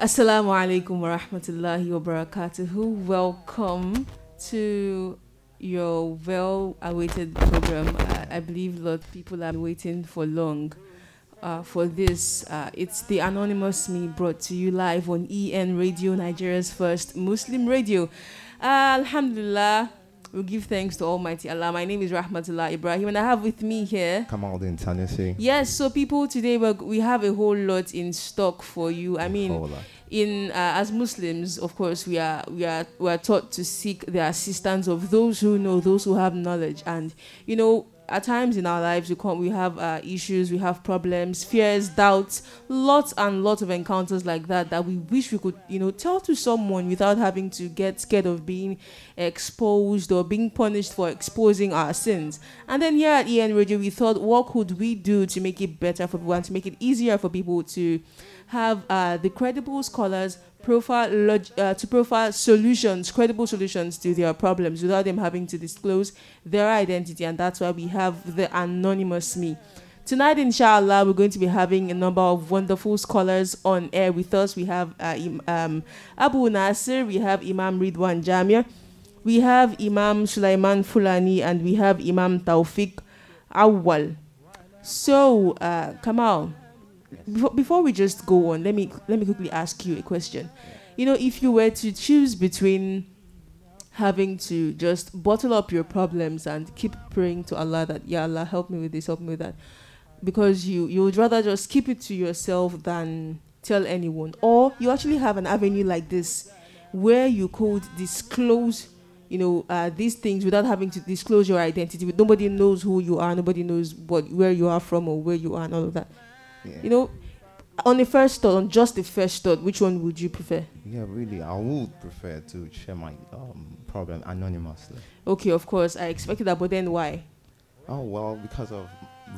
Assalamu alaikum wa rahmatullahi wa barakatuhu. Welcome to your well awaited program. Uh, I believe a lot of people are waiting for long uh, for this. Uh, it's the Anonymous Me brought to you live on EN Radio, Nigeria's first Muslim radio. Uh, Alhamdulillah, we give thanks to Almighty Allah. My name is Rahmatullah Ibrahim, and I have with me here. Kamaldin Tennessee. Yes, so people today we we have a whole lot in stock for you. I mean, in uh, as Muslims, of course, we are we are we are taught to seek the assistance of those who know, those who have knowledge, and you know. At times in our lives, we come, we have uh, issues, we have problems, fears, doubts, lots and lots of encounters like that that we wish we could, you know, tell to someone without having to get scared of being exposed or being punished for exposing our sins. And then here at EN Radio, we thought, what could we do to make it better for people and to make it easier for people to have uh, the credible scholars profile log- uh, to profile solutions, credible solutions to their problems without them having to disclose their identity, and that's why we have the anonymous me. Tonight, inshallah, we're going to be having a number of wonderful scholars on air with us. We have uh, um, Abu Nasir, we have Imam Ridwan Jamia, we have Imam Sulaiman Fulani, and we have Imam Tawfiq Awal. So, uh, Kamal, before, before we just go on, let me let me quickly ask you a question. You know, if you were to choose between having to just bottle up your problems and keep praying to Allah that yeah Allah help me with this, help me with that, because you you would rather just keep it to yourself than tell anyone, or you actually have an avenue like this where you could disclose you know uh, these things without having to disclose your identity. Nobody knows who you are nobody knows what where you are from or where you are and all of that Yeah. you know, on the first thought, on just the first thought, which one would you prefer? yeah, really, I would prefer to share my um, problem anonymously. Okay, of course, I expected that, but then why? Oh well, because of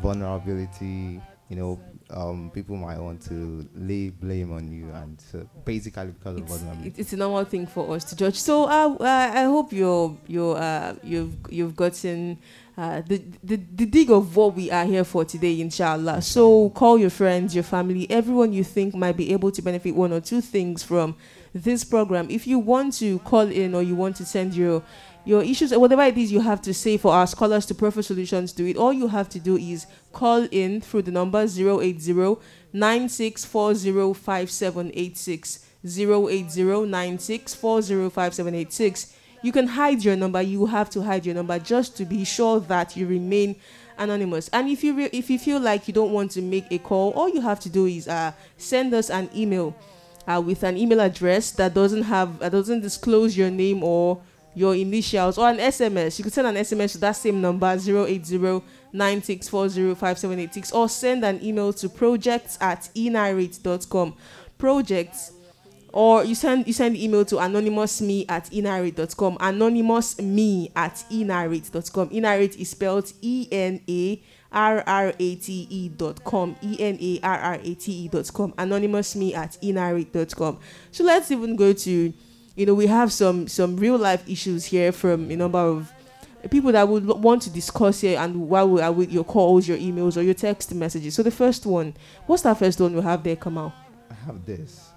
vulnerability, you know, um, people might want to lay blame on you, and so basically because of It's, vulnerability. it- it's a normal thing for us to judge. So, uh, uh, I hope you're you're uh, you've you've gotten uh, the, the the dig of what we are here for today, inshallah. So, call your friends, your family, everyone you think might be able to benefit one or two things from this program. If you want to call in or you want to send your your issues or whatever it is you have to say for our scholars to prefer solutions to it, all you have to do is call in through the number 080 9640 5786. 08096405786. You can hide your number. You have to hide your number just to be sure that you remain anonymous. And if you re- if you feel like you don't want to make a call, all you have to do is uh, send us an email uh, with an email address that doesn't have that doesn't disclose your name or your initials or an SMS. You could send an SMS to that same number 080 or send an email to projects at enarrate.com. Projects or you send you send email to anonymousme at enarrate.com anonymousme at enarrate.com enarrate is spelled e-n-a-r-r-a-t-e dot com e-n-a-r-r-a-t-e dot com anonymousme at enarrate.com so let's even go to you know we have some some real life issues here from a number of people that would want to discuss here and why we are with your calls your emails or your text messages. So the first one what's that first one we have there Kamal? I have this.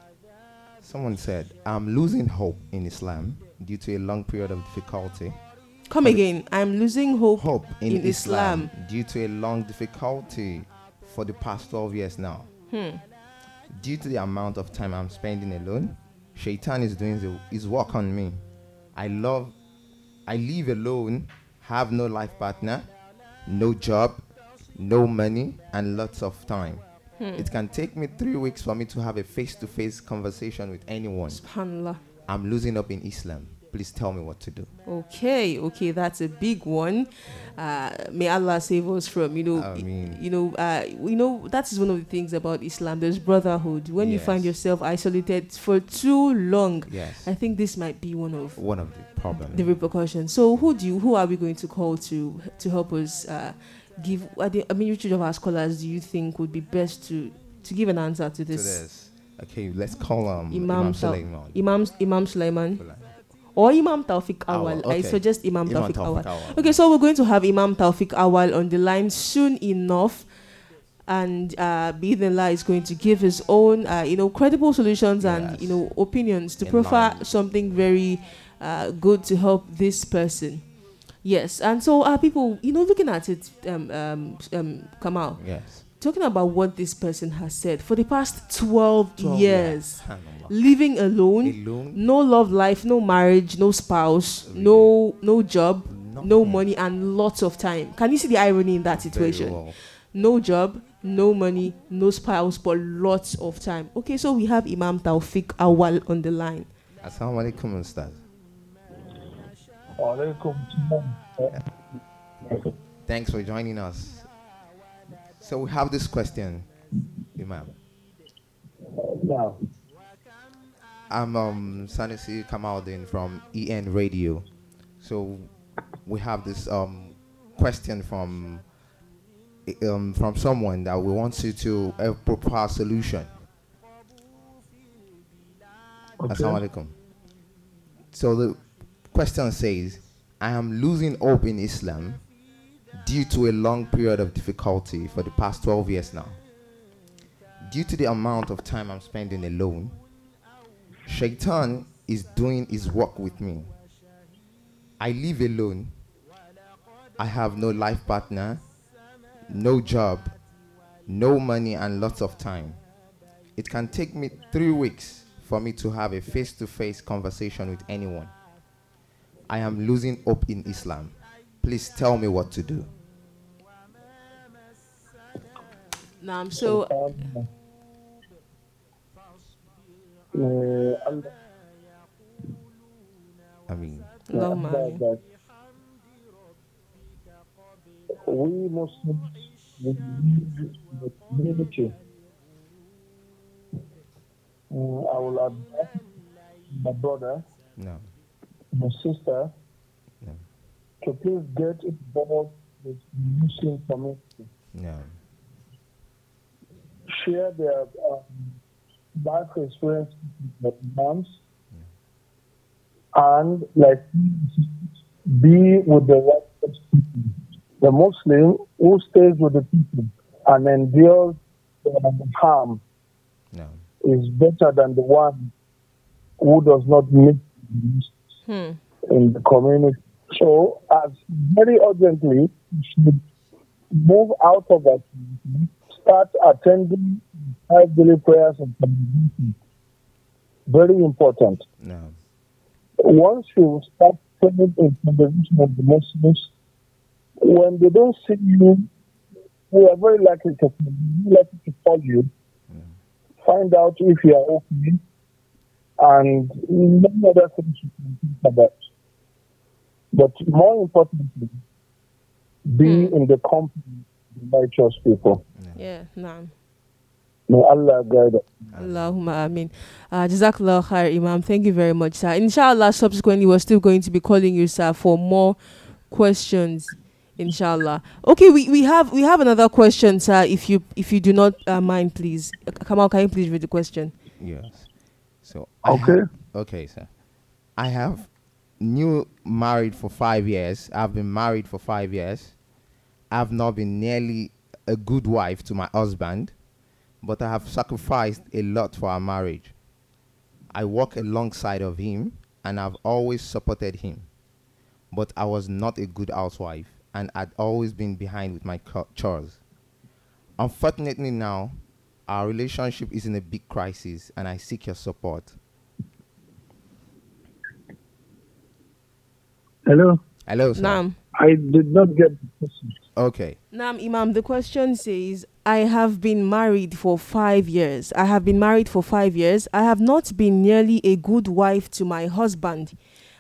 Someone said, I'm losing hope in Islam due to a long period of difficulty. come again i'm losing hope Hope in, In Islam, Islam. due to a long difficulty for the past 12 years now. Hmm. Due to the amount of time I'm spending alone, Shaitan is doing the, his work on me. I love, I live alone, have no life partner, no job, no money, and lots of time. It can take me three weeks for me to have a face to face conversation with anyone. Subhanallah. I'm losing up in Islam. Please tell me what to do. Okay, okay, that's a big one. Uh, may Allah save us from you know, I mean- you know, uh, you know that is one of the things about Islam. There's brotherhood. When you find yourself isolated for too long, Yes. I think this might be one of One of the problems. the repercussions. So, who do you, who are we going to call to to help us uh, give? I think- I mean, which of our scholars do you think would be best to to give an answer to to this? this. Okay, let's call um, Imam Imam, Sulaiman. Imam Imam Sulaiman or Imam Tawfiq Awal. Awal, I suggest Imam, Imam Tawfiq Awal. Tawfiq Awal. Okay, so we're going to have Imam Tawfiq Awal on the line soon enough. and uh, Bidinla is going to give his own, uh, you know, credible solutions and you know opinions to In prefer line. something very uh, good to help this person. Yes, and so uh, people, you know, looking at it, um, um, um, Kamal, Yes. talking about what this person has said for the past 12, 12 years, Subhanallah. living alone, Alone. no love life, no marriage, no spouse, Really? no no job, no money, and lots of time. Can you see the irony in that situation? well. No job, no money, no spouse, but lots of time. Okay, so we have Imam Tawfiq Awal on the line. Assalamu alaikum, Ustaz. Thanks for joining us. So we have this question, Imam. Now, I'm um, Sanusi Kamaldin from EN Radio. So we have this um, question from um, from someone that we want you to uh, propose a solution. Assalamu alaikum. So the question says, I am losing hope in Islam due to a long period of difficulty for the past 12 years now. Due to the amount of time I'm spending alone, Shaitan is doing his work with me. I live alone. I have no life partner, no job, no money, and lots of time. It can take me three weeks for me to have a face to face conversation with anyone. I am losing hope in Islam. Please tell me what to do. Now, so Allah- I mean, Allahumma Allah ameen. that we Muslims we need the community. Uh, I will advise my brother, no, my sister, no, to please get involved with Muslim community. Yeah. share their um, life experience with the moms and like be with the right people. The Muslim who stays with the people and endures harm no. is better than the one who does not meet Hmm. in the community. So, as very urgently, we should move out of that, community, start attending five daily prayers and congregation. Very important. No. Once you start praying in congregation of the Muslims, when they don't see you, we are very likely to likely to call you, find out if you are okay, and many other things you can think about. But more importantly, be in the company of righteous people. Yeah, naam. May Allah guide us. Allahumma ameen. Uh, Jazakallah khair, Imam. Thank you very much, sir. Inshallah, subsequently, we're still going to be calling you, sir, for more questions. Inshallah. Okay, we, we have we have another question, sir. If you if you do not uh, mind, please, Uh, Kamal, can you please read the question? Yes. So Okay. have- okay, sir. I have new married for five years. I've been married for five years. I've not been nearly a good wife to my husband, but I have sacrificed a lot for our marriage. I work alongside of him, and I've always supported him. But I was not a good housewife, and I'd always been behind with my chores. Unfortunately, now our relationship is in a big crisis, and I seek your support. Hello? Hello, sir. Naam. I did not get the question. Okay. Nam Imam, the question says, I have been married for five years. I have been married for five years. I have not been nearly a good wife to my husband,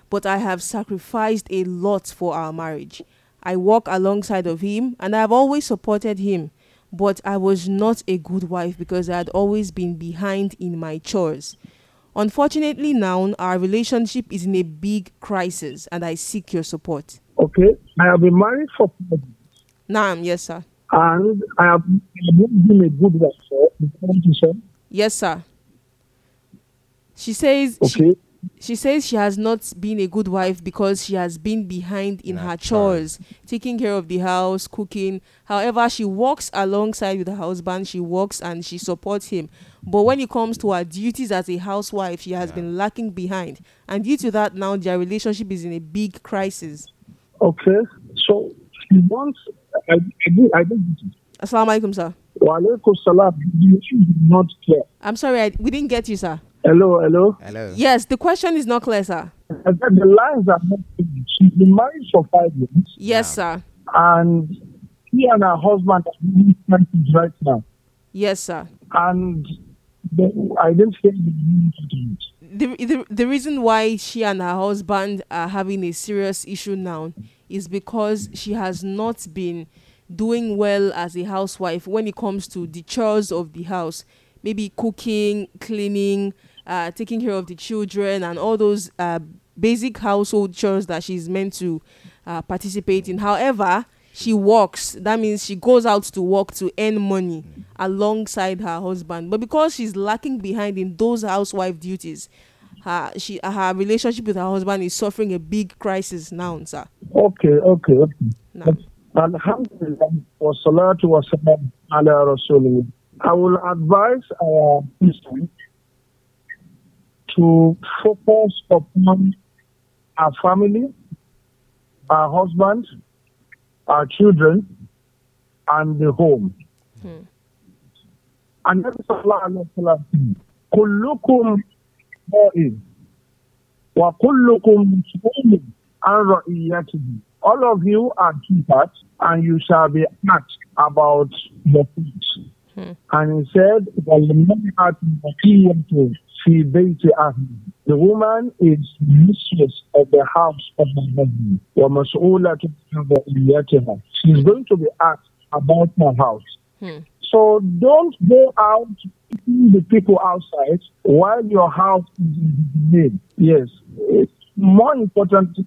but I have sacrificed a lot for our marriage. I walk alongside of him and I have always supported him, but I was not a good wife because I had always been behind in my chores. Unfortunately, now our relationship is in a big crisis and I seek your support. Okay. I have been married for Naam, yes, sir. and I have not been a good wife. So, you want to say? Yes, sir. She says, Okay. She says she has not been a good wife because she has been behind in, In her her chores, taking care of the house, cooking. However, she works alongside with her husband. She works and she supports him. But when it comes to her duties as a housewife, she has Yeah. been lacking behind. And due to that, now their relationship is in a big crisis. Okay. So she wants. I, I did. I did. Assalamu alaikum, sir. Wa alaikum salam. You should not care. I'm sorry, I, we didn't get you, sir. Hello, hello. Hello. Yes, the question is not clear, sir. The lines are not finished. She's been married for five years, Yes, Yeah. sir. and he and her husband are really fighting right now. Yes, sir. And the, I didn't hear the meaning of it. the, the the reason why she and her husband are having a serious issue now is because she has not been doing well as a housewife when it comes to the chores of the house maybe cooking cleaning uh, taking care of the children and all those uh, basic household chores that she's meant to uh, participate in. However she works. That means she goes out to work to earn money alongside her husband. But because she's lacking behind in those housewife duties her she her relationship with her husband is suffering a big crisis now sir. Okay, okay, okay. now. Alhamdulillah wa salatu wa salam ala rasulillah. I will advise our Muslims to focus upon our family, our husband, our children, and the home. Hmm. And Nabi Allah Alaihi Wasallam, Kullukum wa kullukum and. All of you are keepers, and you shall be asked about the feet. Hmm. And he said, the woman is mistress of the house of my husband. She's going to be asked about my house. Hmm. So don't go out to the people outside while your house is made. Yes. It's more important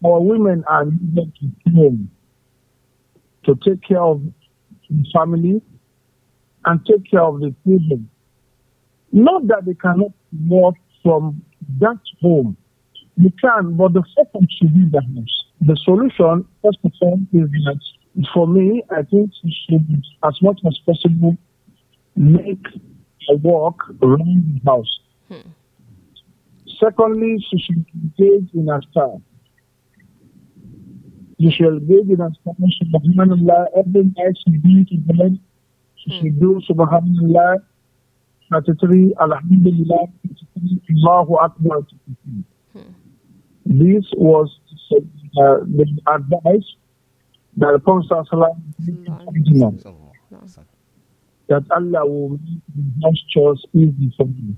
for women and men to to take care of the family and take care of the children not that they cannot work from that home. You can, but the focus should be the house. The solution, first of all, is that for me, I think she should, as much as possible, make a walk around the house. Hmm. Secondly, she should engage in a style. You should engage in a style. Subhanallah, every night she be to bed. She should hmm. do Subhanallah, 33, Alhamdulillah, 33, Allahu Akbar. 33. This was uh, the advice that the Prophet Alaihi Wasallam that Allah will make the chores easy for you.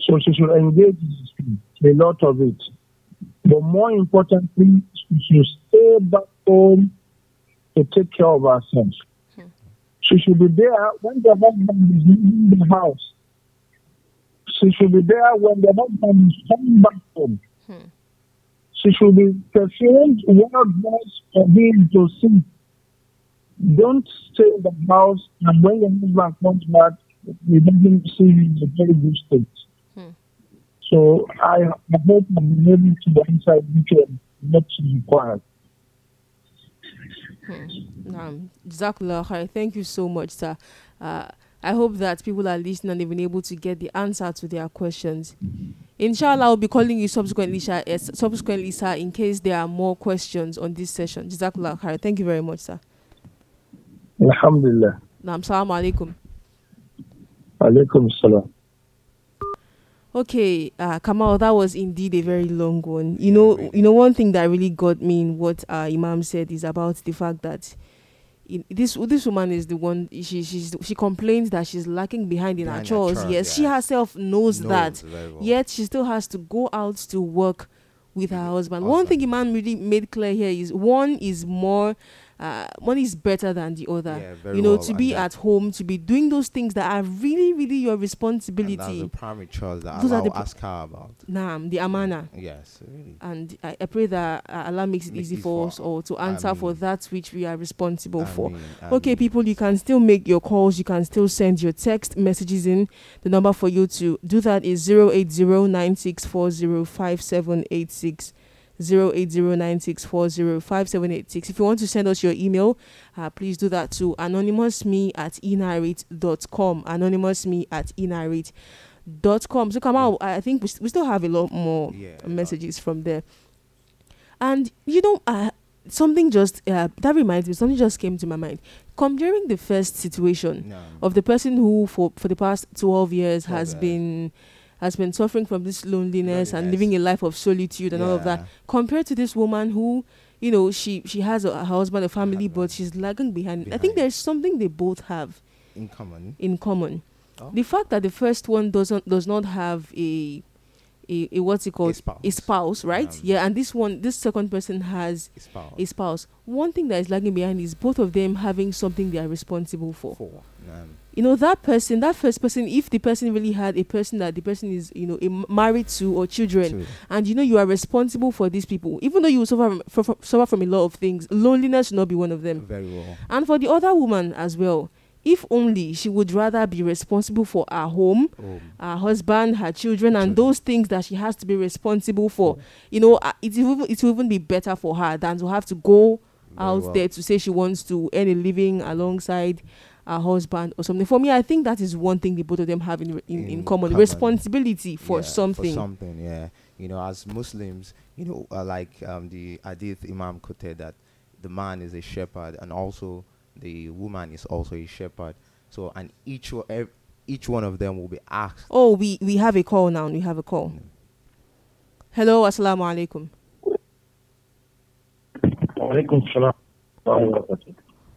So she should engage in a lot of it. But more importantly, she should stay back home to take care of herself. She should be there when the husband is in the house. She should be there when the husband is coming back home. Hmm. She should be perfumed well dressed for him to see. Don't stay in the house and when your husband comes back, he doesn't see you in a very good state. Hmm. So I, I hope I'm able to answer which one is required. Um, Jazakallah. Thank you so much, sir. Uh, I hope that people are listening and they've been able to get the answer to their questions. Inshallah, I'll be calling you subsequently, sir, eh, subsequently, sir, in case there are more questions on this session. Jazakallah khair. Thank you very much, sir. Alhamdulillah. Naam, salam alaikum. Alaikum salam. Okay, uh, Kamal, that was indeed a very long one. You know, really. you know, one thing that really got me in what uh, Imam said is about the fact that in, this this woman is the one she she's, she complains that she's lacking behind in her Behind her chores. chores, yes, she herself knows, Knows that. Yet she still has to go out to work with her husband. One thing Imam really made clear here is one is more uh, one is better than the other. Yeah, you know, well, to be at home, to be doing those things that are really, really your And that's responsibility. the primary chores that Those are Allah the will pr- ask her about. Naam, the amana. Yes, really. And I, I pray that uh, Allah makes it Make easy for for- us all to answer for that which we are responsible for. Ameen, Okay, people, you can still make your calls. You can still send your text messages in. The number for you to do that is 08096405786. 08096405786. If you want to send us your email, uh, please do that to anonymousme at enarrate.com. Anonymousme at enarrate.com. So, come out. I think we, st- we still have a lot more Yeah, lot. messages from there. And you know, uh, something just uh, that reminds me. Something just came to my mind. Come during the first situation No. of the person who, for for the past twelve years, 12 has been has been suffering from this loneliness and living a life of solitude and all of that, compared to this woman who. You know, she she has a, a husband, a family, but she's lagging behind. I think there's something they both have In common. in common. Oh. The fact that the first one doesn't does not have a a, a what's it called spouse. a spouse, right? Um, yeah, and this one, this second person has His spouse. a spouse. One thing that is lagging behind is both of them having something they are responsible for. Four. Um, You know, that person, that first person, if the person really had a person that the person is, you know, a married to or children, two. and you know you are responsible for these people, even though you suffer from, from, suffer from a lot of things, loneliness should not be one of them. Very well. And for the other woman as well, if only she would rather be responsible for her home, her husband, her children, and Children. those things that she has to be responsible for. You know, uh, it will even, it will even be better for her than to have to go very out well. there to say she wants to earn a living alongside her husband or something. For me, I think that is one thing the both of them have in in, in, In common: common. responsibility for Yeah, something. For something, yeah. You know, as Muslims, you know, uh, like um, the Hadith Imam quoted that the man is a shepherd and also the woman is also a shepherd. So, and each o- ev- each one of them will be asked. oh, we we have a call now. We have a call. Hello, assalamu alaikum. Alaikum salam.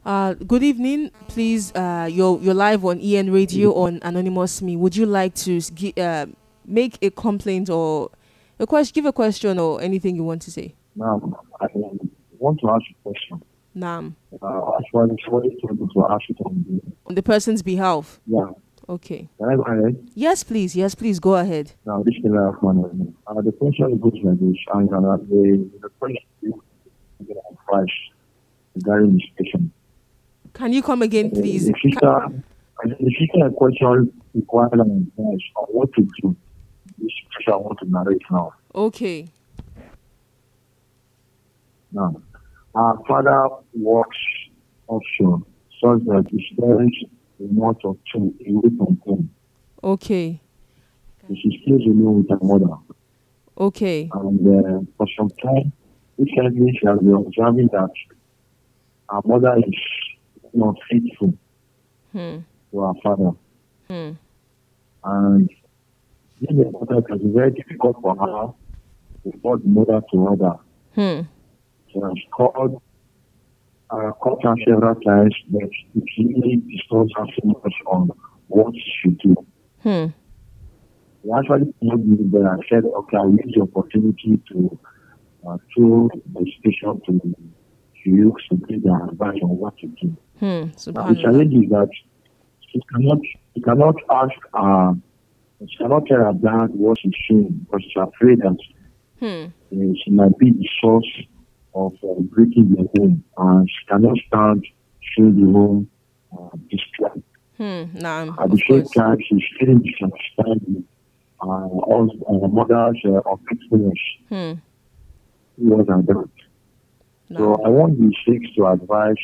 Uh, good evening. Please, uh, you're you're live on EN Radio on Anonymous Me. Would you like to gi- uh, make a complaint or a question, give a question or anything you want to say? Now, I want to ask a question. Nam, Uh, actually, sorry to, to ask you on on the person's behalf. Yeah. Okay. Can I go ahead? Yes, please. Yes, please. Go ahead. Now, this is the last one. Uh, the question goes like this, and uh, the, the question is advice regarding this question. Can you come again, please? The sister, the a question requires an advice on what to do. This I want to narrate now. Okay. Now, our father works offshore, such that spends a month or two away from home. Okay. She stays alone with her mother. Okay. And uh, for some time, recently she has been observing that her mother is not faithful Hmm. to her father. Hmm. And this is important because it's very difficult for her to the mother to other. Hmm. She has called, uh, called her several times, but it really disturbs her so much on what she should do. Hmm. Actually told me that I said, okay, I'll use the opportunity to uh, throw the station to, to you to give the advice on what to do. Hmm. The challenge is that she cannot, she cannot ask, uh, she cannot tell her dad what she's doing because she's afraid that Hmm. uh, she might be the source of uh, breaking the home and she cannot stand seeing the home uh, destroyed. Hmm. Nam. At the same course. time, she's feeling dissatisfied uh, also, uh, mother's uh, unfaithfulness Hmm. towards her dad. Nam. So I want the six to advise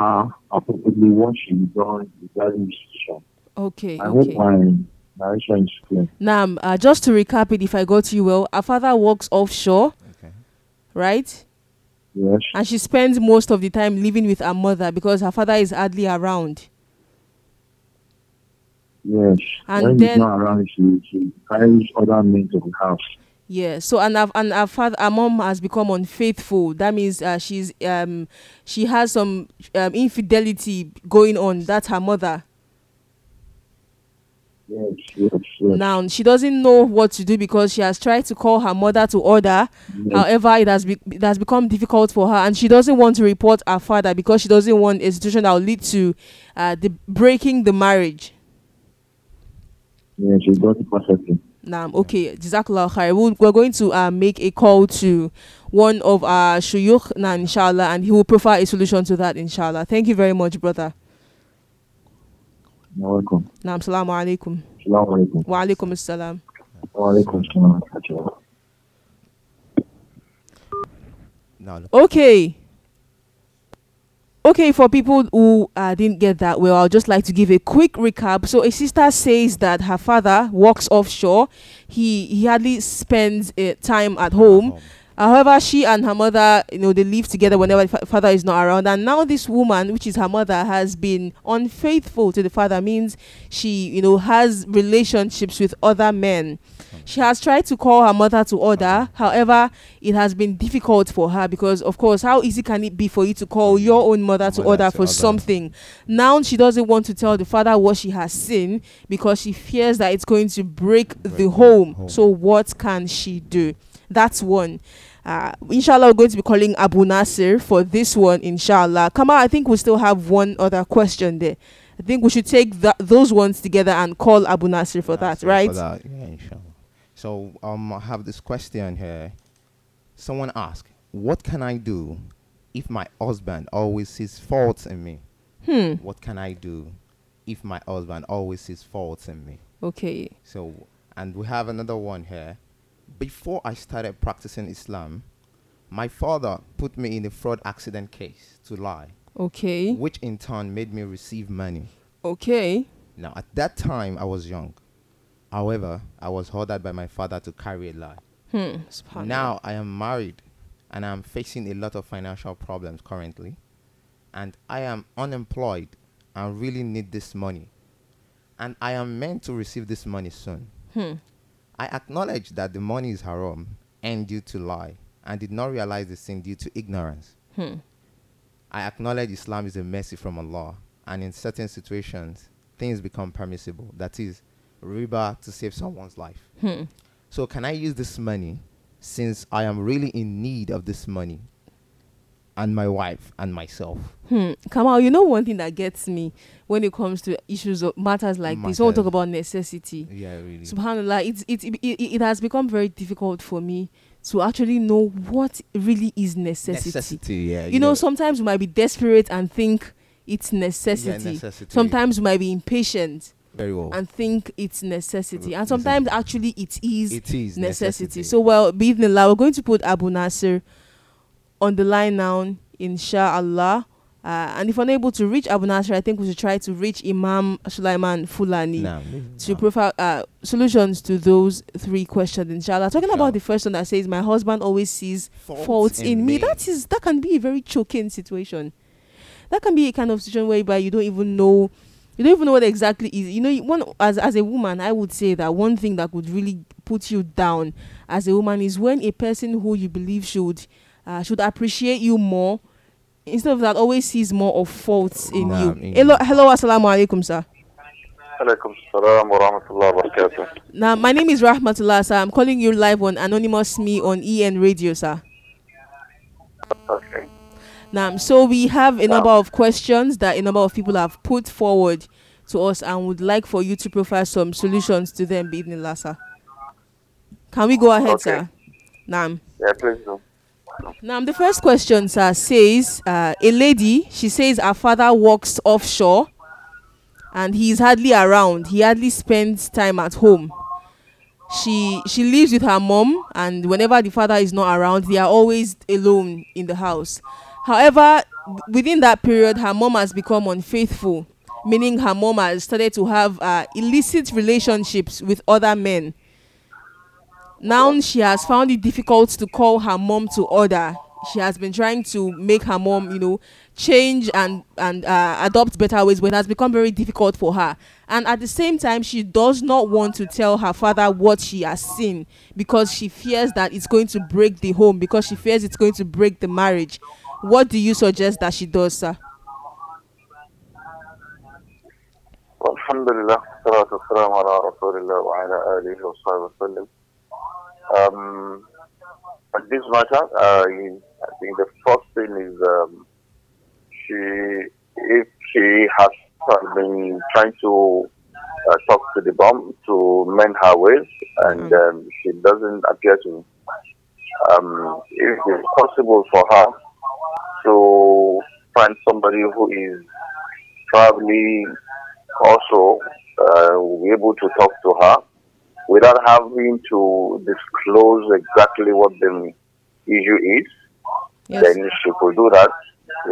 her appropriately what she done regarding this situation. Okay. I Okay. hope my narration is clear. Nam, uh, just to recap it, if I got you well, our father works offshore, Okay. right? Yes. And she spends most of the time living with her mother because her father is hardly around. Yes. And when then- he's not around, she, she carries other men to the house. Yeah. So and our and our father, our mom has become unfaithful. That means uh, she's um she has some um, infidelity going on. That's her mother. Yes, yes, yes. Now she doesn't know what to do because she has tried to call her mother to order. However, it has be- it has become difficult for her, and she doesn't want to report her father because she doesn't want a situation that will lead to uh, the breaking the marriage. Yes, you got it perfectly. Now, okay, Jazakallah khair. We'll- We're going to uh, make a call to one of our shuyukh, now, inshallah, and he will provide a solution to that, inshallah. Thank you very much, brother. You're welcome. Naam, salamu alaikum. Assalamu alaikum. Wa alaikum assalam. Wa alaikum assalam wa rahmatullah. No, no. Okay. Okay, for people who uh, didn't get that well, I'll just like to give a quick recap. So, a sister says that her father works offshore. He he hardly spends uh, time at home. However, she and her mother, you know, they live together whenever the fa- father is not around. And now this woman, which is her mother, has been unfaithful to the father. Means she, you know, has relationships with other men. She has tried to call her mother to order. However, it has been difficult for her because, of course, how easy can it be for you to call mm. your own mother to order for something? Now she doesn't want to tell the father what she has seen because she fears that it's going to break, Break the the home. home. So what can she do? That's one. Uh, inshallah, we're going to be calling Abu Nasir for this one. Inshallah, Kama, I think we still have one other question there. I think we should take tha- those ones together and call Abu Nasir for That's that, right? For that. Yeah, inshallah. So um, I have this question here. Someone asked, "What can I do if my husband always sees faults in me? Hmm. What can I do if my husband always sees faults in me?" Okay. So, and we have another one here. Before I started practicing Islam, my father put me in a fraud accident case to lie, Okay. which in turn made me receive money. Okay. Now, at that time, I was young. However, I was ordered by my father to carry a lie. Hmm. Now, I am married and I'm facing a lot of financial problems currently. And I am unemployed and really need this money. And I am meant to receive this money soon. Hmm. I acknowledge that the money is haram and due to lie, and did not realize the sin due to ignorance. Hmm. I acknowledge Islam is a mercy from Allah, and in certain situations, things become permissible. That is, riba to save someone's life. Hmm. So, can I use this money since I am really in need of this money, and my wife and myself? Hmm. Kamal, you know one thing that gets me when it comes to issues of matters like this. When we talk about necessity, Yeah, really. Subhanallah, it's, it, it, it, it has become very difficult for me to actually know what really is necessity. Necessity, yeah. You know, sometimes we might be desperate and think it's necessity. yeah, necessity. necessity. Sometimes we might be impatient very well. and think it's necessity. And Necessity. sometimes actually it is it is necessity. So, well, bismillah, we're going to put Abu Nasir on the line now, inshallah. Uh, and if unable to reach Abu Nasir, I think we should try to reach Imam Sulaiman Fulani Now, to provide uh, solutions to those three questions, inshallah. Talking Sure. about the first one that says, My husband always sees faults, in, me. That is that can be a very choking situation. That can be a kind of situation whereby you don't even know you don't even know what exactly is. You know, you- one as as a woman, I would say that one thing that could really put you down as a woman is when a person who you believe should uh, should appreciate you more instead of that always sees more of faults in nah, you. Hello, hello, assalamu alaikum, sir. Alaikum. Now, my name is Rahmatullah, sir. I'm calling you live on Anonymous Me on EN Radio, sir. Okay. Now, so we have a number of questions that a number of people have put forward to us and would like for you to provide some solutions to them, Bidnillah, Lassa. Can we go ahead, okay. sir? Naam. Yeah, please do. Now the first question, sir, says uh, a lady, she says her father works offshore and he's hardly around. He hardly spends time at home. She she lives with her mom, and whenever the father is not around, they are always alone in the house. However, within that period, her mom has become unfaithful, meaning her mom has started to have uh, illicit relationships with other men. Now she has found it difficult to call her mom to order. She has been trying to make her mom, you know, change and and uh, adopt better ways, but it has become very difficult for her. And at the same time, she does not want to tell her father what she has seen because she fears that it's going to break the home, because she fears it's going to break the marriage. What do you suggest that she does, sir? Well, الحمد لله والصلاة والسلام على رسول الله وعلى آله وصحبه وسلم. Um, on this matter, uh, I think the first thing is um, she, if she has been trying to uh, talk to the bomb to mend her ways, and um, she doesn't appear to. Um, if it's possible for her to find somebody who is probably also uh, will be able to talk to her without having to disclose exactly what the issue is, Yes. then she could do that.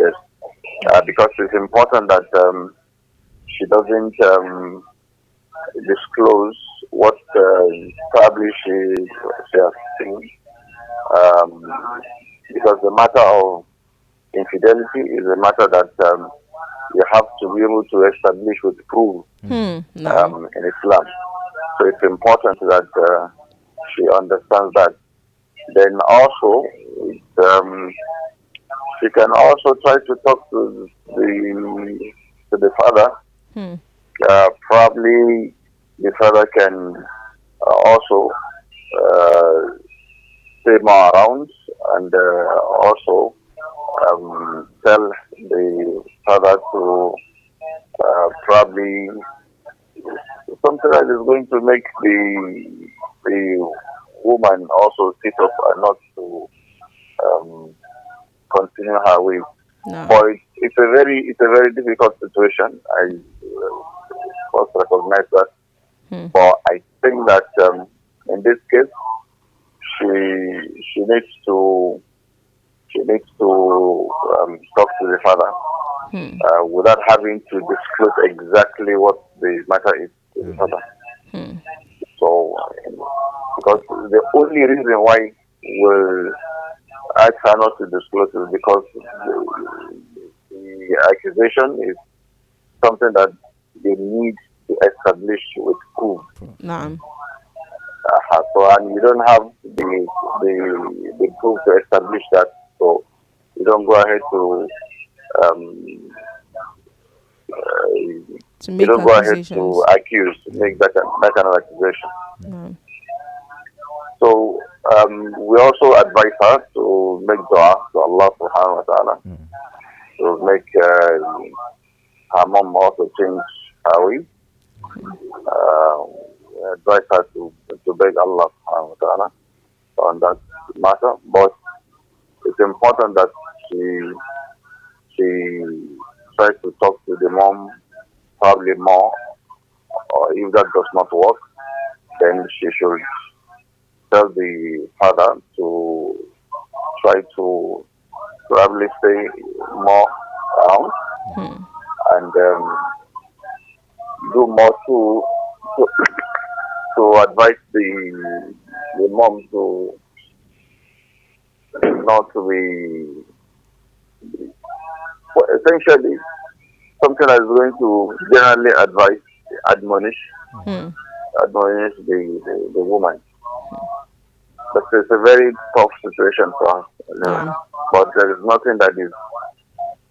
Yes, uh, because it's important that um, she doesn't um, disclose what uh, probably she, she has seen. Um, because the matter of infidelity is a matter that um, you have to be able to establish with proof Hmm. No. um, in Islam. So it's important that uh, she understands that. Then also, um, she can also try to talk to the to the father. Hmm. Uh, probably the father can uh, also uh, stay more around and uh, also um, tell the father to uh, probably something that is going to make the the woman also sit up and not to um, continue her way. No. But it, it's a very it's a very difficult situation. I uh, first recognize that, Hmm. but I think that um, in this case, she she needs to she needs to um, talk to the father Hmm. uh, without having to disclose exactly what the matter is to the father. Hmm. So, because the only reason why we ask her not to disclose is because the, the accusation is something that they need to establish with proof. No. Uh, so, and you don't have the, the the proof to establish that, so you don't go ahead to um, uh, To you make don't go ahead to accuse, make that, that kind of accusation. No. So um, we also advise her to make dua to Allah subhanahu wa ta'ala to make uh, her mom also change her way. Uh, we advise her to, to beg Allah subhanahu wa ta'ala on that matter. But it's important that she she tries to talk to the mom probably more or if that does not work then she should tell the father to try to probably stay more around Hmm. and um, do more to, to to advise the the mom to not to be essentially something that is going to generally advise admonish Hmm. admonish the, the, the woman. But it's a very tough situation for her. you know. Yeah. But there is nothing that is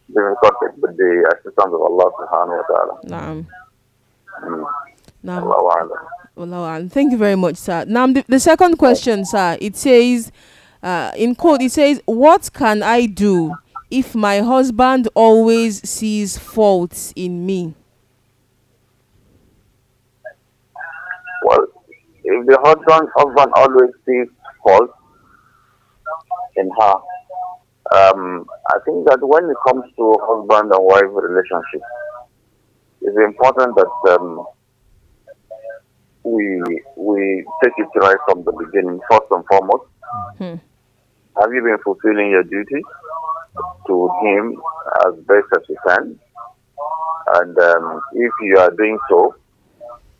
difficult with the assistance of Allah subhanahu wa ta'ala. No. Mm. A'lam. Wallahu a'lam. Thank you very much, sir. Now, the, the second question, sir, it says, uh, in quote, it says, What can I do if my husband always sees faults in me? Well, if the husband, husband always sees faults in her, um, I think that when it comes to husband and wife relationship, it's important that um, we we take it right from the beginning. First and foremost, Hmm. have you been fulfilling your duty to him as best as you can? And um, if you are doing so,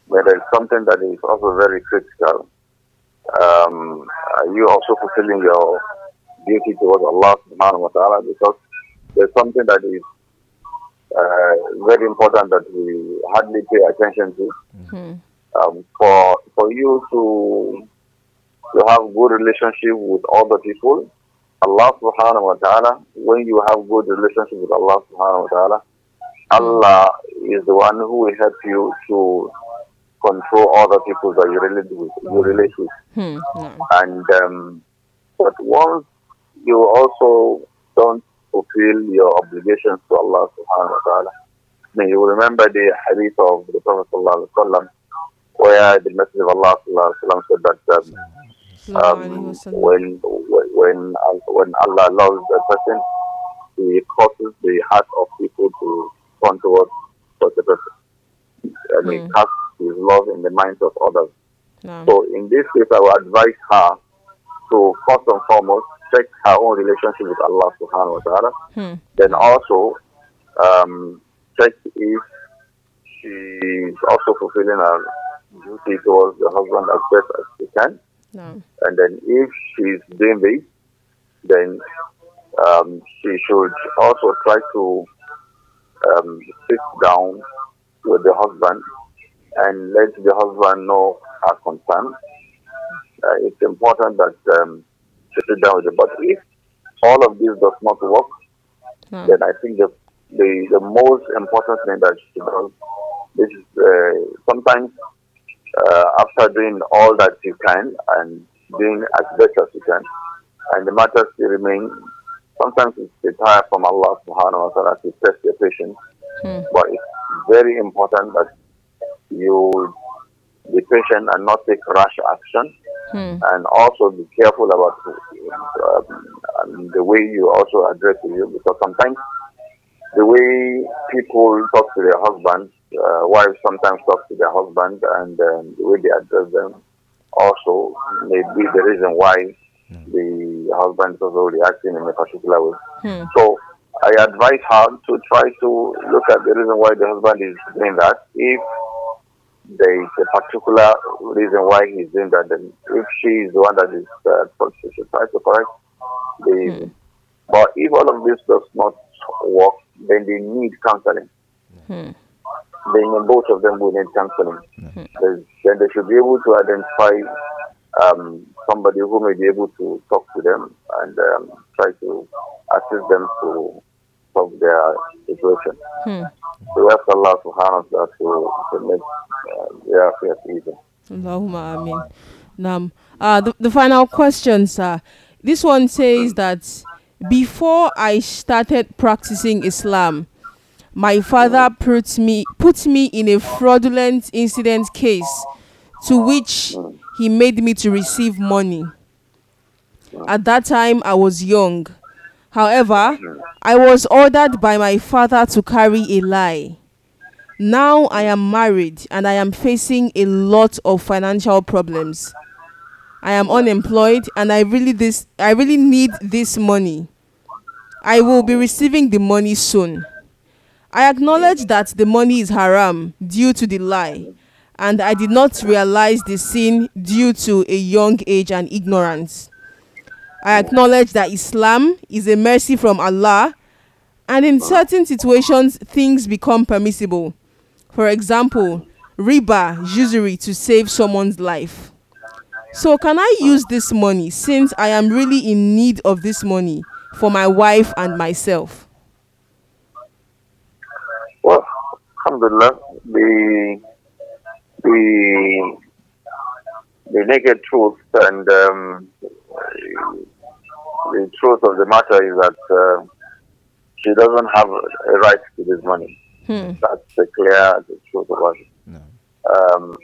but there is something that is also very critical. Um, are you also fulfilling your duty towards Allah subhanahu wa ta'ala? Because there's something that is uh, very important that we hardly pay attention to. Hmm. Um, for for you to to have good relationship with other people, Allah subhanahu wa ta'ala, when you have good relationship with Allah subhanahu wa ta'ala, Allah is the one who will help you to control other people that you relate with. You relate with. Hmm. And um, but once you also don't fulfill your obligations to Allah subhanahu wa ta'ala, then you remember the hadith of the Prophet sallallahu alaihi wasallam, where the Messenger of Allah sallallahu alaihi wasallam said that um, um, when when when Allah loves a person, He causes the heart of people to turn towards such a person, and He Hmm. casts His love in the minds of others. No. So in this case, I would advise her to first and foremost check her own relationship with Allah Subhanahu wa Taala. Hmm. Then also um, check if she is also fulfilling her duty towards the husband as best as she can. No. And then if she's doing this, then um, she should also try to um, sit down with the husband and let the husband know her concern. Uh, it's important that um, she sit down with him. But if all of this does not work, No. then I think the, the, the most important thing that she does is uh, sometimes uh, after doing all that you can and doing as best as you can, and the matter still remains, sometimes it's desire from Allah subhanahu wa ta'ala to test your patience, Hmm. but it's very important that you be patient and not take rash action. Hmm. and also be careful about um, the way you also address you because sometimes the way people talk to their husbands, uh, wives sometimes talk to their husband, and um, the way they address them also may be the reason why the husband is also reacting in a particular way. Hmm. So I advise her to try to look at the reason why the husband is doing that. If there is a particular reason why he's doing that, then if she is the one that is uh, she should try to correct the. But if all of this does not work, then they need counseling. Then both of them will need counseling. There's- Then they should be able to identify um, somebody who may be able to talk to them and um, try to assist them to solve their situation. Hmm. So we ask Allah subhanahu wa ta'ala to, to make uh, their affairs easy. Allahumma amin. Nam. Uh, the, the final question, sir. This one says that before I started practicing Islam, my father put me put me in a fraudulent incident case to which he made me to receive money. At that time, I was young. However, I was ordered by my father to carry a lie. Now I am married and I am facing a lot of financial problems. I am unemployed and I really this I really need this money. I will be receiving the money soon. I acknowledge that the money is haram due to the lie and I did not realize the sin due to a young age and ignorance. I acknowledge that Islam is a mercy from Allah and in certain situations things become permissible. For example, riba, usury to save someone's life. So, can I use this money since I am really in need of this money for my wife and myself? Alhamdulillah, the, the, the naked truth and um, the truth of the matter is that uh, she doesn't have a right to this money. Hmm. That's the clear the truth about it. No. Um,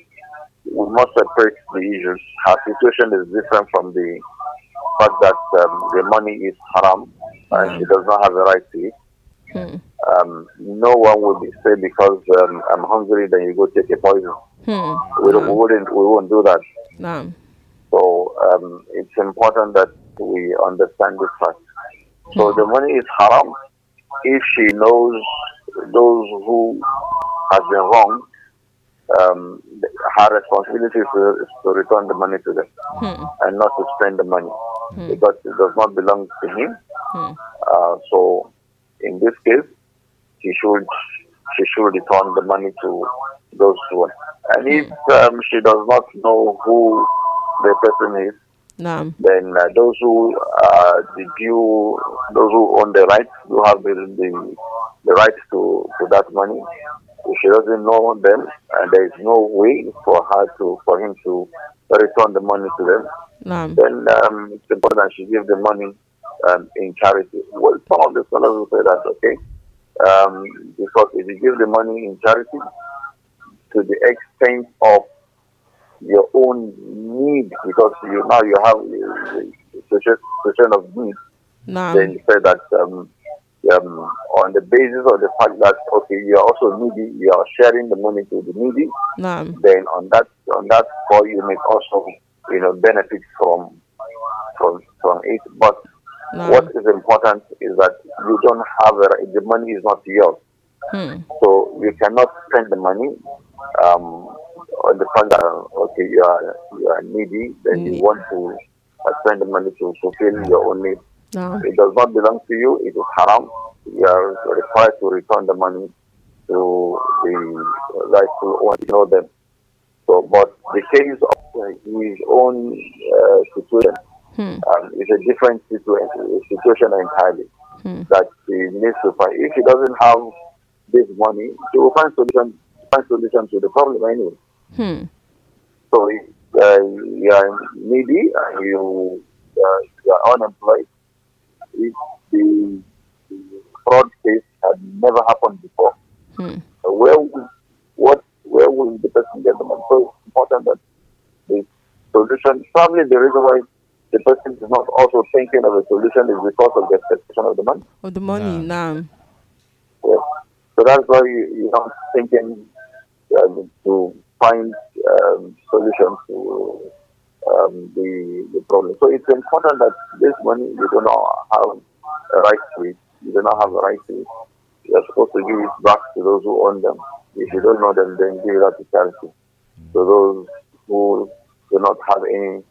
we must separate the issues. Her situation is different from the fact that um, the money is haram and she does not have a right to it. Hmm. Um, no one would be say because um, I'm hungry, then you go take a poison. Hmm. We, don't, we wouldn't. We won't do that. Nah. So um, it's important that we understand this fact. So the money is haram if she knows those who have been wronged. Um, her responsibility is to, is to return the money to them Hmm. and not to spend the money because it does not belong to him. Hmm. Uh, so in this case, she should she should return the money to those who. And if um, she does not know who the person is, Nah. then uh, those who uh, the due, those who own the rights, who have the, the the right to, to that money. If she doesn't know them, and there is no way for her to for him to return the money to them, Naam. then um, it's important that she give the money um, in charity. Well, some of the scholars will say that okay, um, because if you give the money in charity to the extent of your own need, because you now you have a situation of need, then you say that um, um, on the basis of the fact that okay, you are also needy, you are sharing the money to the needy, then on that on that score you may also you know benefit from from from it. But what Naam. is important is that you don't have a, the money is not yours, Hmm. so you cannot spend the money um, on the fact that okay you are you are needy, then Mm. you want to uh, spend the money to fulfill your own needs. Naam. It does not belong to you. It is haram. You are required to return the money to the rightful owner. You know them. So, but the case of uh, his own uh, situation Hmm. um, is a different situation, situation entirely. Hmm. That he needs to find. If he doesn't have this money, he will find solution. Find solution to the problem anyway. Hmm. So if uh, you are needy and you, uh, you are unemployed, if the, the fraud case had never happened before, Hmm. uh, where will, what where will the person get the money? So it's important that the solution, probably the reason why the person is not also thinking of a solution is because of the expectation of the money. Of the money. Naam. Yes. So that's why you, you're not thinking um, to find um, solutions to um, the, the problem. So it's important that this money, you do not have a right to it. You do not have a right to it. You're supposed to give it back to those who own them. If you don't know them, then give it out to charity. So those who do not have any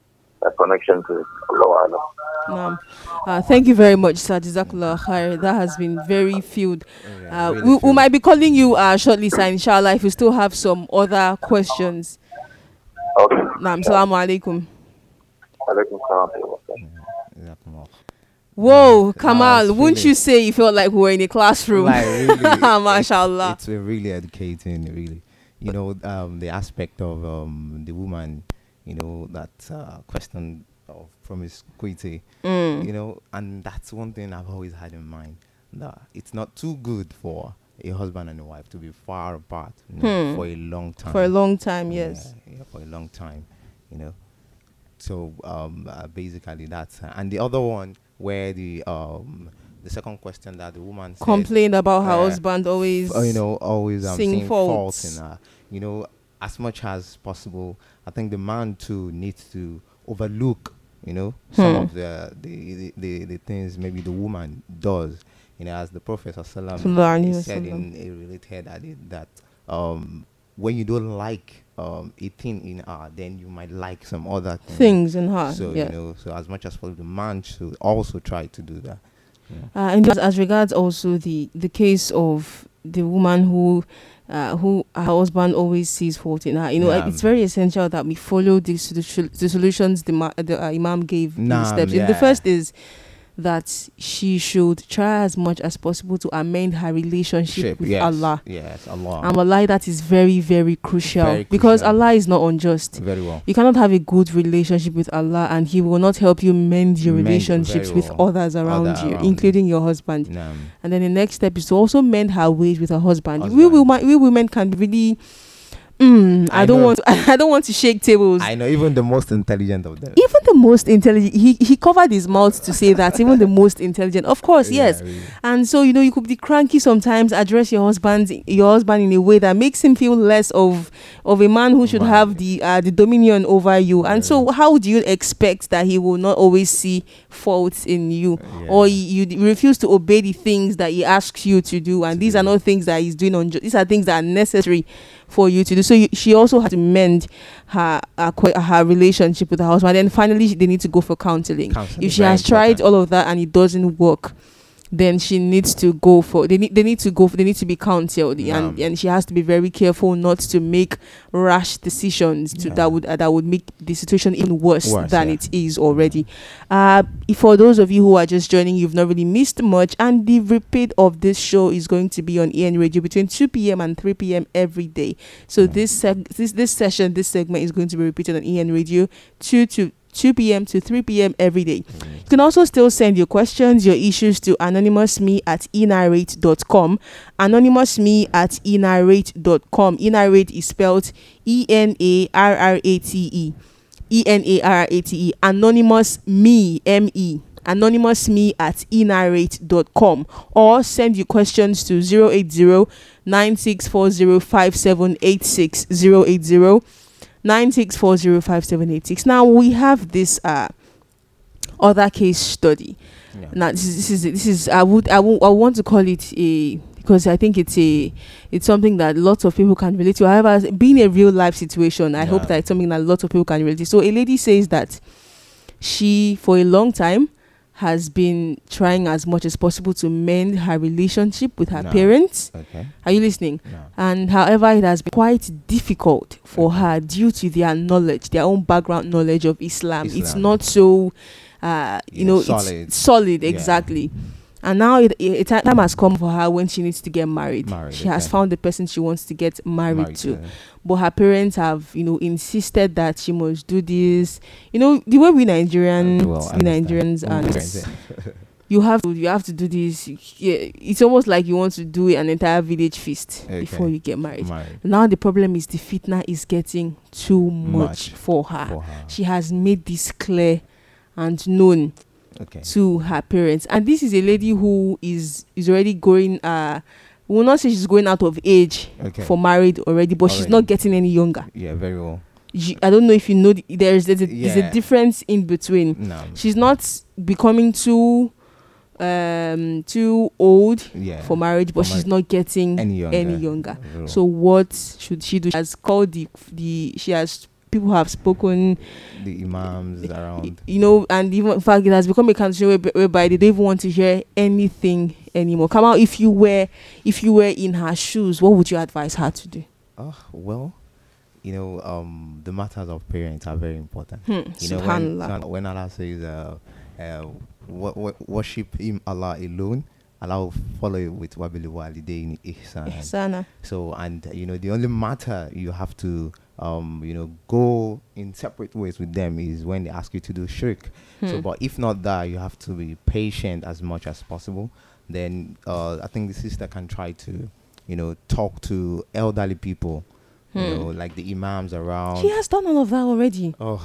uh, connection to it. Allah Alam. Naam. Uh, thank you very much, Sir Jazakallah khair. That has been very filled. Uh, really we, we might be calling you uh, shortly, sir, inshallah, if you still have some other questions. Okay. Naam. Salaam alaikum. Alaikum salam wa rahmatullah. Whoa, Kamal, wouldn't you say you felt like we were in a classroom? Like, really, it's- Mashallah. It's, it's really educating, really. You know, um, the aspect of um, the woman, you know, that uh, question of promiscuity, Mm. you know, and that's one thing I've always had in mind. That it's not too good for a husband and a wife to be far apart you know, Hmm. for a long time. For a long time, yes. Yeah, yeah, for a long time, you know. So um, uh, basically that's uh, and the other one where the um the second question that the woman said, Complained about her uh, husband always. you know, always um, seeing seeing faults. faults in her. You know, as much as possible, I think the man too needs to overlook, you know, some Hmm. of the the, the, the the things maybe the woman does. You know, as the Prophet Sallallahu said in a related hadith that um, when you don't like um, a thing in her, then you might like some other thing. things in her. So yeah. you know, so as much as possible, the man should also try to do that. Yeah. Uh, and as regards also the the case of the woman who uh, who her husband always sees fault in her, you know, Naam. it's very essential that we follow the, the solutions the, the uh, imam gave in the Naam, steps. The first is that she should try as much as possible to amend her relationship Ship, with yes, Allah. Yes, Allah. And wallahi, that is very, very crucial Very because crucial. Allah is not unjust. Very well. You cannot have a good relationship with Allah and He will not help you mend your Mend relationships very with others around Other you, around you. including your husband. And then the next step is to also mend her ways with her husband. We, women, we women can really. Mm, I, I don't know. want. To, I don't want to shake tables. I know even the most intelligent of them. even the most intelligent, he, he covered his mouth to say that. even the most intelligent, of course, Yeah, yes. really. And so you know you could be cranky sometimes. Address your husband, your husband in a way that makes him feel less of of a man who should have the uh, the dominion over you. And so how do you expect that he will not always see faults in you, Yeah. or you, you refuse to obey the things that he asks you to do? And To these do. are not things that he's doing on. These are things that are necessary for you to do. So you, she also had to mend her her, her relationship with her husband. And then finally, they need to go for counseling. Counseling, if she has tried all of that and it doesn't work then she needs to go for they need they need to go for, they need to be counseled and Yeah. and she has to be very careful not to make rash decisions to Yeah. that would uh, that would make the situation even worse, Worse, than yeah. it is already. Uh, for those of you who are just joining, you've not really missed much, and the repeat of this show is going to be on EN Radio between 2 p.m. and 3 p.m. every day. So this seg- this this session, this segment is going to be repeated on EN Radio 2 to 2 p.m. to 3 p.m. every day. Mm. You can also still send your questions, your issues to anonymousme at enarrate.com. Anonymousme at enarrate.com. Enarrate is spelled E N A R R A T E. E N A R R A T E. Anonymous me, M E. Anonymous me at enarrate.com or send your questions to 080 96405786 080 96405786. Now we have this uh other case study. Yeah. Now this is, this is this is I would I would I want to call it a because I think it's a it's something that lots of people can relate to. However, being a real life situation, I hope Yeah. that it's something that lots of people can relate to. So a lady says that she for a long time has been trying as much as possible to mend her relationship with her No. parents. Okay. Are you listening? No. and however it has been quite difficult for her due to their knowledge their own background knowledge of islam, it's not so uh you Yeah, know solid. it's solid Yeah. exactly and now it, it, it time has come for her when she needs to get married, Married, she has found the person she wants to get married, Married to. to- but her parents have you know insisted that she must do this. You know the way we uh, nigerians Well, we nigerians and you have to you have to do this. Yeah, it's almost like you want to do an entire village feast Okay. before you get married. Married. Now the problem is the fitna is getting too much, Much for her. for her. She has made this clear and known Okay. to her parents. And this is a lady who is is already going uh we will not say she's going out of age Okay. for married already, but she's Already. not getting any younger. Yeah, very well. You- I don't know if you know the, there's there's a, there's a Yeah. difference in between. No. She's not becoming too um too old Yeah. for marriage, but For she's marriage. not getting Any younger. any younger. So what should she do? She has called the the she has people have spoken, the imams around. you know, and even in fact it has become a country where, whereby they don't even want to hear anything anymore. Come out if you were if you were in her shoes, what would you advise her to do? Oh well, you know, um, the matters of parents are very important. Hmm, You know, when, when Allah says, uh, uh, wo- wo- worship Him Allah alone, Allah will follow it with wabil walidain ihsan. Ihsana. So, and you know, the only matter you have to, um, you know, go in separate ways with them is when they ask you to do shirk. So, Hmm. but if not that, you have to be patient as much as possible. Then, uh, I think the sister can try to, you know, talk to elderly people, you Hmm. know, like the imams around. She has done all of that already. Oh,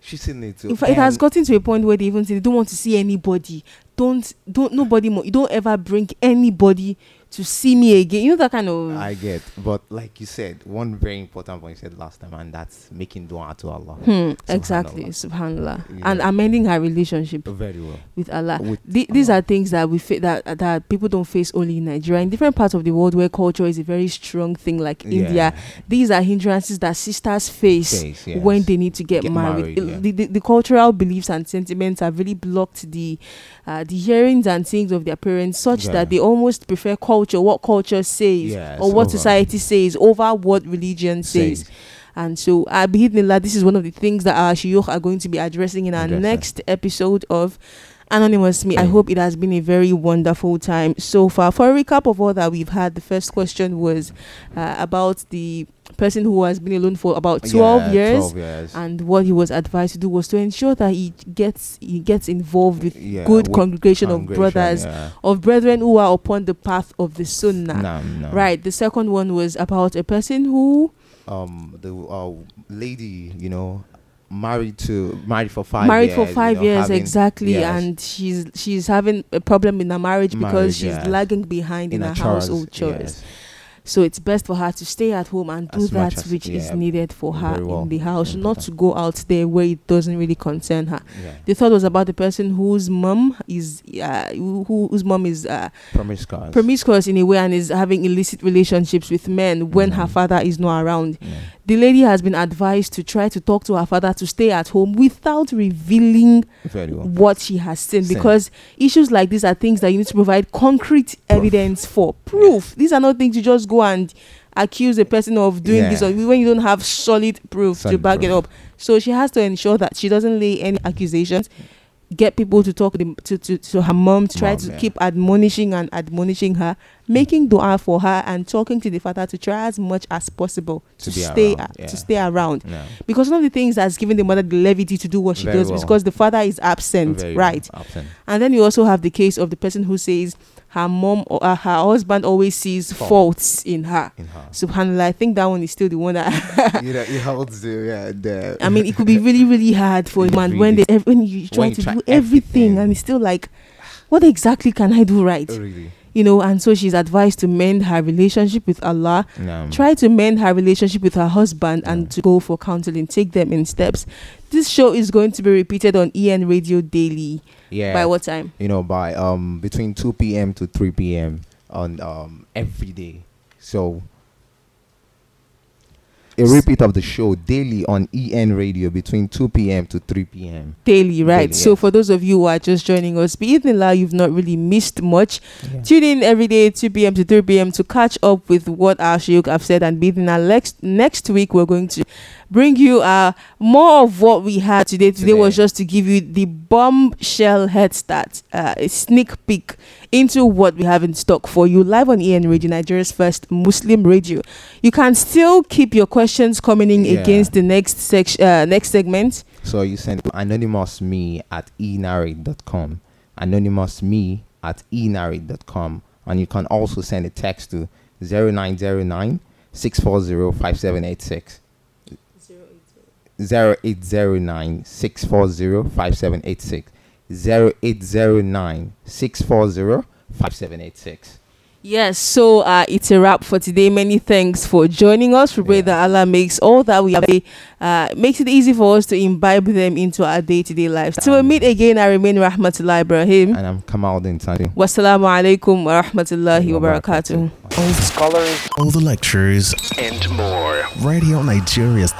she's seen it too. In fact, it has gotten to a point where they even say they don't want to see anybody. Don't don't nobody more. You don't ever bring anybody to see me again. You know that kind of. I get, but like you said, one very important point you said last time, and that's making dua to Allah. Hmm, exactly, subhanallah, and amending her relationship Very well. with Allah. With The- these Allah. are things that we fa- that that people don't face only in Nigeria. In different parts of the world where culture is a very strong thing, like India, these are hindrances that sisters face Face, when they need to get, Get married. married, yeah. the, the, the cultural beliefs and sentiments have really blocked the uh, the hearings and things of their parents, such Yeah. that they almost prefer culture, what culture says, Yes, or what over- society says, over what religion says. Says. And so, I believe this is one of the things that our shiyukh are going to be addressing in our Addressing. next episode of Anonymous Me. I hope it has been a very wonderful time so far. For a recap of all that we've had, the first question was uh, about the person who has been alone for about 12 Yeah, years. 12 years. And what he was advised to do was to ensure that he gets he gets involved with Yeah, good with congregation of brothers, yeah. of brethren who are upon the path of the sunnah. No, no. Right. The second one was about a person who Um, the uh, lady, you know, married to married for five married years. for you five know, years exactly yes, and she's she's having a problem in her marriage because she's yes. lagging behind in, a her chores, household chores yes. So it's best for her to stay at home and do As that which is needed for her well, in the house not to go out there where it doesn't really concern her Yeah. the third was about the person whose mom is uh, who, who- whose mom is uh, Promiscuous. promiscuous in a way and is having illicit relationships with men when her Mhm. father is not around Yeah. The lady has been advised to try to talk to her father to stay at home without revealing well. what she has seen Seen. because issues like these are things that you need to provide concrete evidence for. Proof. These are not things you just go and accuse a person of doing this Yeah. or when you don't have solid proof to Solid back it up. So she has to ensure that she doesn't lay any accusations get people to talk to, to, to, to her mom to try Mom, to yeah. keep admonishing and admonishing her making dua for her and talking to the father to try as much as possible to, To stay around, uh, a- yeah. to stay around No. because one of the things that's given the mother the levity to do what she Very does well. is because the father is absent Very right Absent. and then you also have the case of the person who says her mom or uh, her husband always sees Fault. faults in her In her. subhanallah i think that one is still the one that you know, it holds the, yeah, the i mean it could be really really hard for a man when really- they when you try you to try do everything, everything. and it's still like what exactly can i do right Oh, really. you know and so she's advised to mend her relationship with allah No. try to mend her relationship with her husband and to go for counseling take them in steps this show is going to be repeated on en radio daily yeah. by what time you know, by um between 2 p.m. to 3 p.m. on um every day. So a repeat of the show daily on EN Radio between 2 p.m. to 3 p.m. daily right Daily, so yes. for those of you who are just joining us be it Allah, you've not really missed much tune in every day 2 p.m to 3 p.m to catch up with what our Sheikh have said and be in our next next week we're going to bring you uh more of what we had today today was just to give you the bombshell head start uh, a sneak peek into what we have in stock for you live on EN Radio Nigeria's first Muslim radio you can still keep your questions coming in Yeah. against the next section uh, next segment So you send anonymous me at enarrate.com, anonymous me at enarrate.com, and you can also send a text to 0909 640 5786. 0809 640 5786. 0809 640 5786. Yes, so uh, it's a wrap for today. Many thanks for joining us. We pray Yeah. that Allah makes all that we have, uh, makes it easy for us to imbibe them into our day to day lives. Till we meet again, I remain Rahmatullah Ibrahim. And I'm Kamal Dintani. Wassalamu alaikum wa rahmatullahi wa barakatuh. All the lectures and more. Radio Nigeria's